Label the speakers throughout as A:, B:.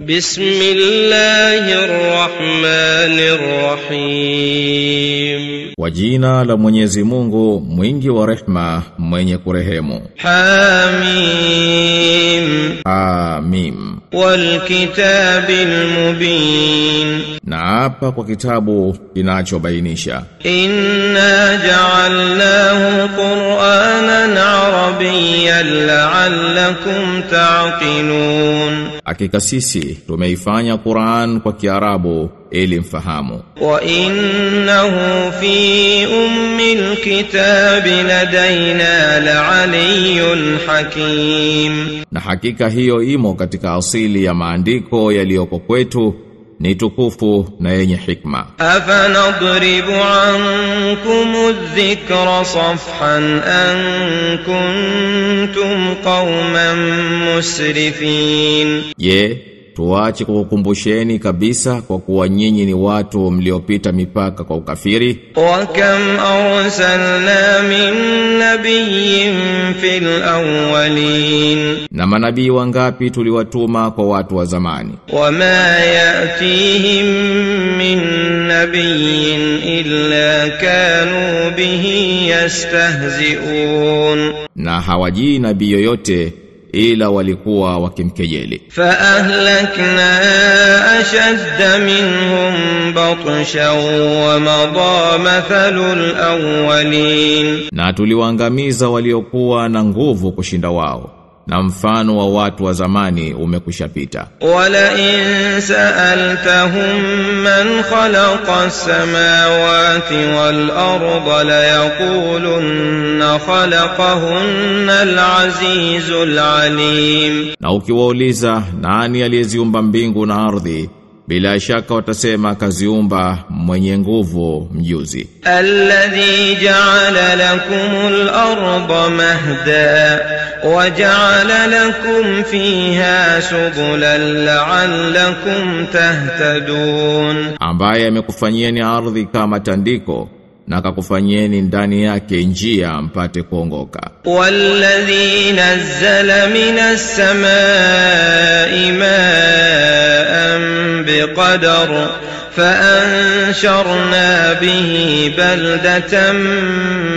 A: بسم الله الرحمن الرحيم
B: Kwa jina la Mwenyezi Mungu mwingi wa rehma mwenye kurehemu
A: حاميم
B: Amim
A: والكتاب المبين
B: Na hapa kwa kitabu kinachobainisha
A: إنا جعلناه قرآنا عربيا لعلكم تعقلون
B: hakika sisi tumeifanya Qur'an kwa Kiarabu ili mfahamu.
A: Wa innahu fi ummil kitabi ladaina la'aliyyun hakim.
B: Na hakika hiyo imo katika asili ya maandiko yaliyoko kwetu ni tukufu na yenye hikma
A: أفنضرب عنكم الذكر صفحا أن كنتم قوما مسرفين
B: Je, tuache kukukumbusheni kabisa kwa kuwa nyinyi ni watu mliopita mipaka kwa ukafiri.
A: Wa kam arsalna min nabiyyin fil awwalin.
B: Na manabii wangapi tuliwatuma kwa watu wa zamani?
A: Wa ma yatihim min nabiyyin illa kanu bihi yastahzi'un.
B: Na hawajii nabii yoyote ila walikuwa wakimkejeli.
A: Fa ahlakna ashadda minhum batsha wa madha mathalul awwalin.
B: Na tuliwaangamiza waliokuwa na nguvu kushinda wao na mfano wa watu wa zamani umekushapita.
A: Wala in sa'altahum man khalaqa as-samawati wal arda la yaquluna khalaqahunna al-azizul alim,
B: na ukiwauliza nani aliyeziumba mbingu na ardhi bila shaka watasema kaziumba mwenye nguvu mjuzi.
A: Alladhi ja'ala lakum al-ardha mahda wa ja'ala lakum fiha subulan la'allakum tahtadun,
B: ambaye amekufanyieni ardhi kama tandiko na akakufanyieni ndani yake njia mpate kuongoka
A: والذي نزل من السماء ماء بقدر فأنشرنا به بلدة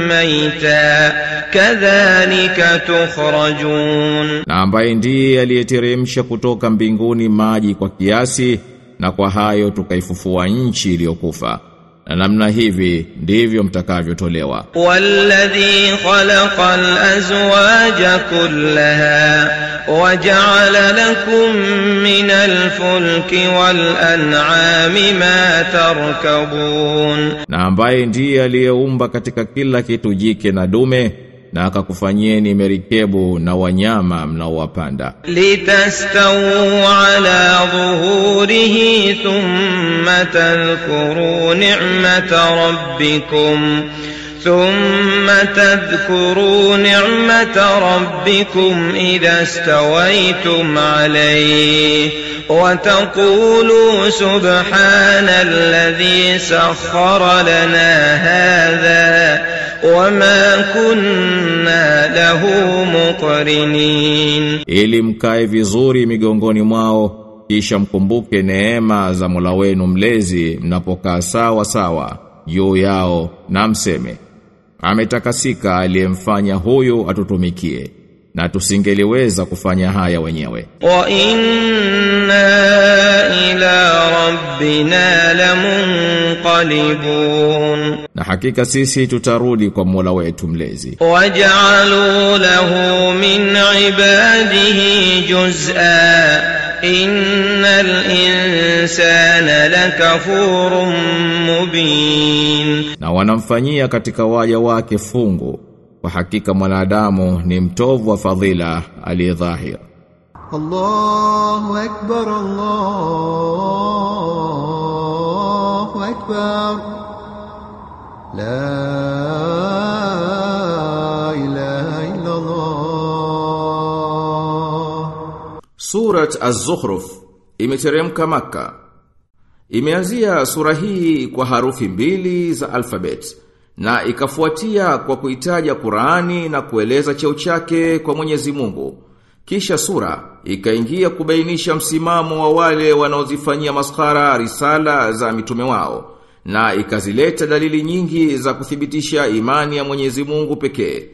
A: ميتا كذلك تخرجون
B: na ambaye ndiye aliyeteremsha kutoka mbinguni maji kwa kiasi na kwa hayo tukaifufua nchi iliyokufa na namna hivi ndivyo mtakavyotolewa.
A: Walladhi khalaqa alazwaja kullaha waja'ala lakum min alfulki walan'ami ma tarkabun,
B: na ambaye ndiye aliyeumba katika kila kitu jike na dume na akakufanyieni merikebu na wanyama mnaowapanda.
A: لتستووا على ظهوره ثم تذكروا نعمة ربكم ثم تذكروا نعمة ربكم إذا استويتم عليه وتقولوا سبحان الذي سخر لنا هذا wama kunna lahu muqrinin,
B: ili mkae vizuri migongoni mwao kisha mkumbuke neema za Mola wenu mlezi mnapokaa sawa sawa juu yao na mseme ametakasika aliyemfanya huyu atutumikie na tusingeliweza kufanya haya wenyewe.
A: Wa inna ila rabbina lamunqalibun,
B: na hakika sisi tutarudi kwa Mola wetu mlezi.
A: Waj'alu lahu min ibadihi juz'a innal insana lakafurun mubin,
B: na wanamfanyia katika waja wake fungu wa hakika mwanadamu ni mtovu wa fadhila aliyedhahir.
C: Allahu akbar, Allahu akbar. La ilaha illa Allah.
B: Surat Az-Zukhruf imeteremka maka Imeanzia sura hii kwa harufi mbili za alfabeti na ikafuatia kwa kuitaja Qur'ani na kueleza cheo chake kwa Mwenyezi Mungu. Kisha sura ikaingia kubainisha msimamo wa wale wanaozifanyia maskhara risala za mitume wao na ikazileta dalili nyingi za kuthibitisha imani ya Mwenyezi Mungu pekee.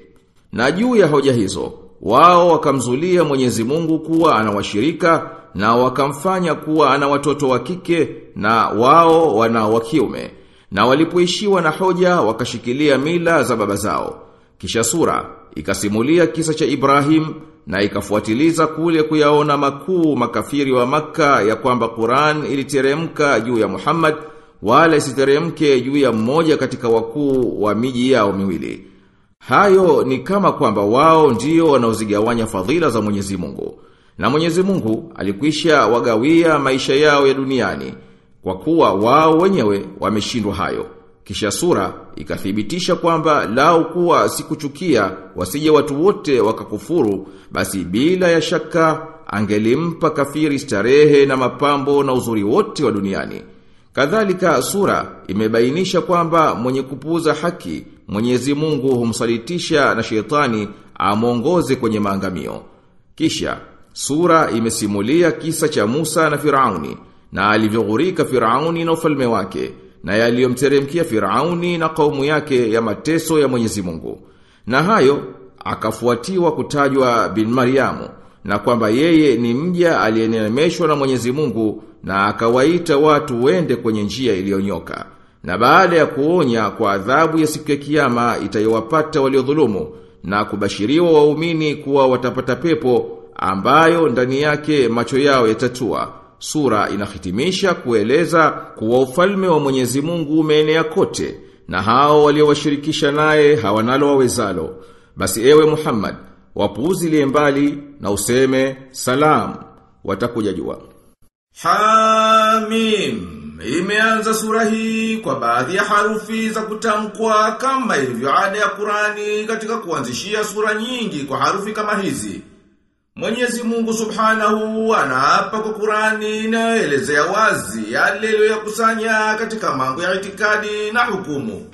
B: Na juu ya hoja hizo, wao wakamzulia Mwenyezi Mungu kuwa anawashirika na wakamfanya kuwa ana watoto wa kike na wao wana wa kiume. Na walipoishiwa na hoja wakashikilia mila za baba zao. Kisha sura ikasimulia kisa cha Ibrahim na ikafuatiliza kule kuyaona makuu makafiri wa maka ya kwamba Qur'an iliteremka juu ya Muhammad wala isiteremke juu ya mmoja katika wakuu wa miji yao miwili. Hayo ni kama kwamba wao ndio wanaozigawanya fadhila za Mwenyezi Mungu. Na Mwenyezi Mungu alikwisha wagawia maisha yao ya duniani kwa kuwa wao wenyewe wameshindwa hayo. Kisha sura ikathibitisha kwamba lao kuwa sikuchukia wasije watu wote wakakufuru basi bila ya shaka angelimpa kafiri starehe na mapambo na uzuri wote wa duniani. Kadhalika sura imebainisha kwamba mwenye kupuuza haki Mwenyezi Mungu humsalitisha na sheitani amongoze kwenye maangamio. Kisha sura imesimulia kisa cha Musa na Firauni na alivyoghurika Firauni na ufalme wake na yaliyomteremkia Firauni na kaumu yake ya mateso ya Mwenyezi Mungu. Na hayo akafuatiwa kutajwa bin Mariamu na kwamba yeye ni mja aliyenemeshwa na Mwenyezi Mungu na akawaita watu wende kwenye njia iliyonyoka. Na baada ya kuonya kwa adhabu ya siku ya kiyama itayowapata waliodhulumu na kubashiriwa waumini kuwa watapata pepo ambayo ndani yake macho yao yatatua. Sura inahitimisha kueleza kuwa ufalme wa Mwenyezi Mungu umeenea kote na hao waliowashirikisha naye hawanalo wawezalo. Basi ewe Muhammad, wapuuzilie mbali na useme salam watakuja jua. Hamim Imeanza sura hii kwa baadhi ya harufi za kutamkwa kama ilivyo ada ya Qurani katika kuanzishia sura nyingi kwa harufi kama hizi. Mwenyezi Mungu Subhanahu anaapa kwa Qurani inayoelezea wazi yale aliyoyakusanya katika mambo ya itikadi na hukumu.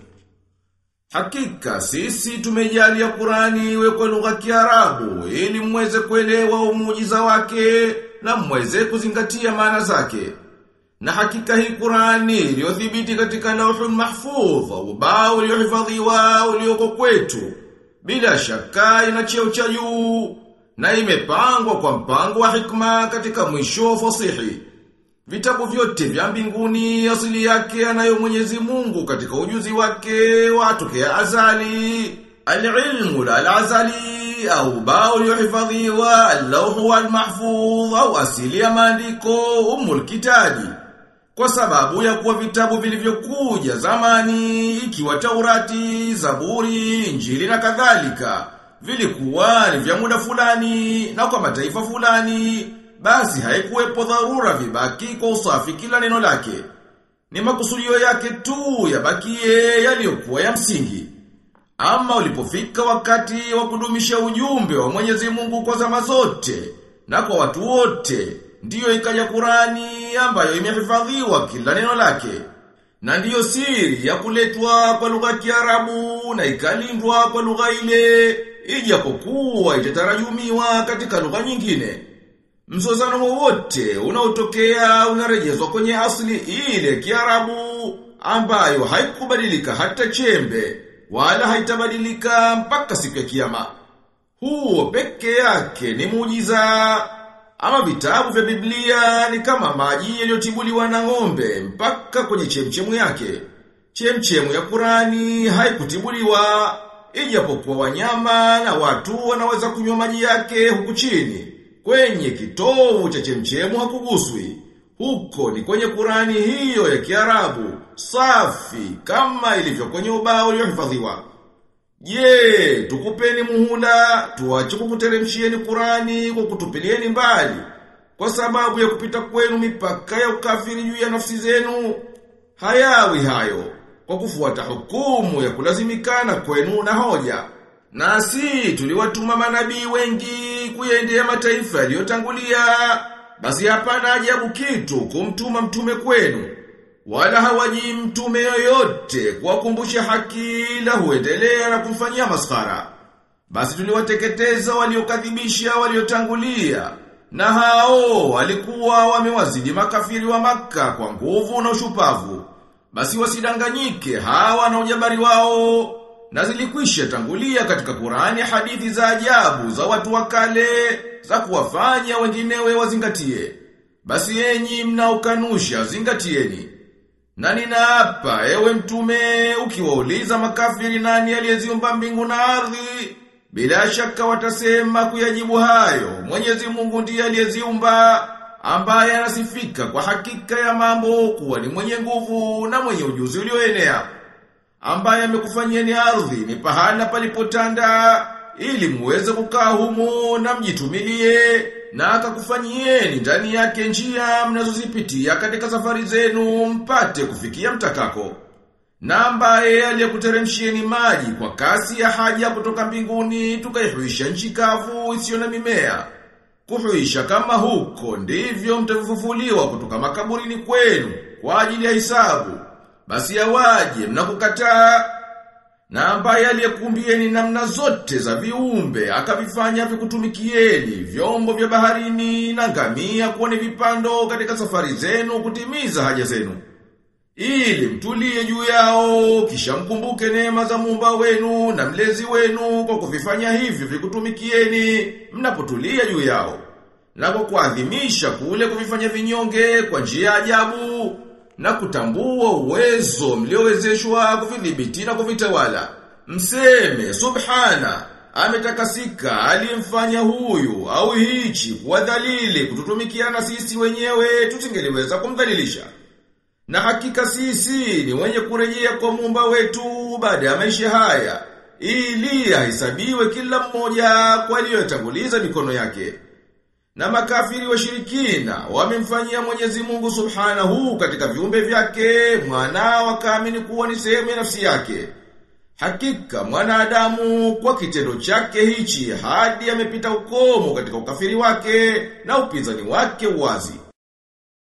B: Hakika sisi tumejalia Qurani iwe kwa lugha ya Kiarabu ili mweze kuelewa umujiza wake na mweze kuzingatia maana zake. Na hakika hii Qurani iliyothibiti katika Lauhul Mahfudh, ubao uliohifadhiwa ulioko kwetu, bila shaka ina cheo cha juu na imepangwa kwa mpango wa hikma katika mwisho wa fasihi. Vitabu vyote vya mbinguni asili yake anayo Mwenyezi Mungu katika ujuzi wake watokea azali. Al-ilmu al-azali au bao uliohifadhiwa al-lawhu wal-mahfudh au asili ya maandiko umul kitabi. Kwa sababu ya kuwa vitabu vilivyokuja zamani ikiwa Taurati, Zaburi, Injili na kadhalika vilikuwa ni vya muda fulani na kwa mataifa fulani basi haikuwepo dharura vibaki kwa usafi kila neno lake. Ni makusudio yake tu yabakie yaliyokuwa ya msingi. Ama ulipofika wakati wa kudumisha ujumbe wa Mwenyezi Mungu kwa zama zote na kwa watu wote, ndiyo ikaja Kurani ambayo imehifadhiwa kila neno lake. Na ndiyo siri ya kuletwa kwa lugha ya Kiarabu na ikalindwa kwa lugha ile, ijapokuwa itatarajumiwa katika lugha nyingine. Mzozano wowote unaotokea unarejezwa kwenye asili ile Kiarabu ambayo haikubadilika hata chembe wala haitabadilika mpaka siku ya kiyama. Huo peke yake ni muujiza. Ama vitabu vya Biblia ni kama maji yaliyotibuliwa na ng'ombe mpaka kwenye chemchemu yake. Chemchemu ya Kurani haikutibuliwa ijapokuwa wanyama na watu wanaweza kunywa maji yake huku chini. Kwenye kitovu cha chemchemu hakuguswi. Huko ni kwenye Kurani hiyo ya Kiarabu, safi kama ilivyo kwenye ubao uliohifadhiwa. Je, tukupeni muhula, tuache kukuteremshieni Kurani kwa kutupilieni mbali kwa sababu ya kupita kwenu mipaka ya ukafiri juu ya nafsi zenu. Hayawi hayo kwa kufuata hukumu ya kulazimikana kwenu na hoja. Nasi tuliwatuma manabii wengi kuyaendea mataifa yaliyotangulia. Basi hapana ajabu kitu kumtuma mtume kwenu. Wala hawaji mtume yoyote kuwakumbusha haki la huendelea na kumfanyia maskhara. Basi tuliwateketeza waliokadhibisha waliotangulia na hao walikuwa wamewazidi makafiri wa maka kwa nguvu na ushupavu. Basi wasidanganyike hawa na ujabari wao. Na zilikwisha tangulia katika Qur'ani hadithi za ajabu za watu wa kale za kuwafanya wenginewe wazingatie. Basi enyi mnaokanusha zingatieni. Na ninaapa ewe mtume ukiwauliza makafiri nani aliyeziumba mbingu na ardhi bila shaka watasema kuyajibu hayo Mwenyezi Mungu ndiye aliyeziumba ambaye anasifika kwa hakika ya mambo kuwa ni mwenye nguvu na mwenye ujuzi ulioenea ambaye amekufanyieni ardhi ni pahala palipotanda ili muweze kukaa humo na mjitumilie na akakufanyieni ndani yake njia mnazozipitia katika safari zenu mpate kufikia mtakako. Na ambaye aliyekuteremshieni maji kwa kasi ya haja kutoka mbinguni tukaihuisha nchi kavu isiyo na mimea. Kuhuisha kama huko ndivyo mtafufuliwa kutoka makaburini kwenu kwa ajili ya hisabu. Basi yawaje mnakukataa na ambaye aliyekumbieni namna zote za viumbe akavifanya vikutumikieni vyombo vya baharini na ngamia kuwa ni vipando katika safari zenu kutimiza haja zenu ili mtulie juu yao kisha mkumbuke neema za muumba wenu na mlezi wenu kwa kuvifanya hivyo vikutumikieni mnapotulia juu yao na kwa kuadhimisha kule kuvifanya vinyonge kwa njia ajabu na kutambua uwezo mliowezeshwa kuvidhibiti na kuvitawala. Mseme subhana ametakasika aliyemfanya huyu au hichi kuwa dhalili kututumikia na sisi wenyewe tusingeliweza kumdhalilisha. Na hakika sisi ni wenye kurejea kwa muumba wetu baada ya maisha haya ili ahesabiwe kila mmoja kwa aliyotanguliza mikono yake. Na makafiri washirikina wamemfanyia Mwenyezi Mungu Subhanahu katika viumbe vyake mwana wakaamini kuwa ni sehemu ya nafsi yake. Hakika mwanadamu kwa kitendo chake hichi hadi amepita ukomo katika ukafiri wake na upinzani wake wazi.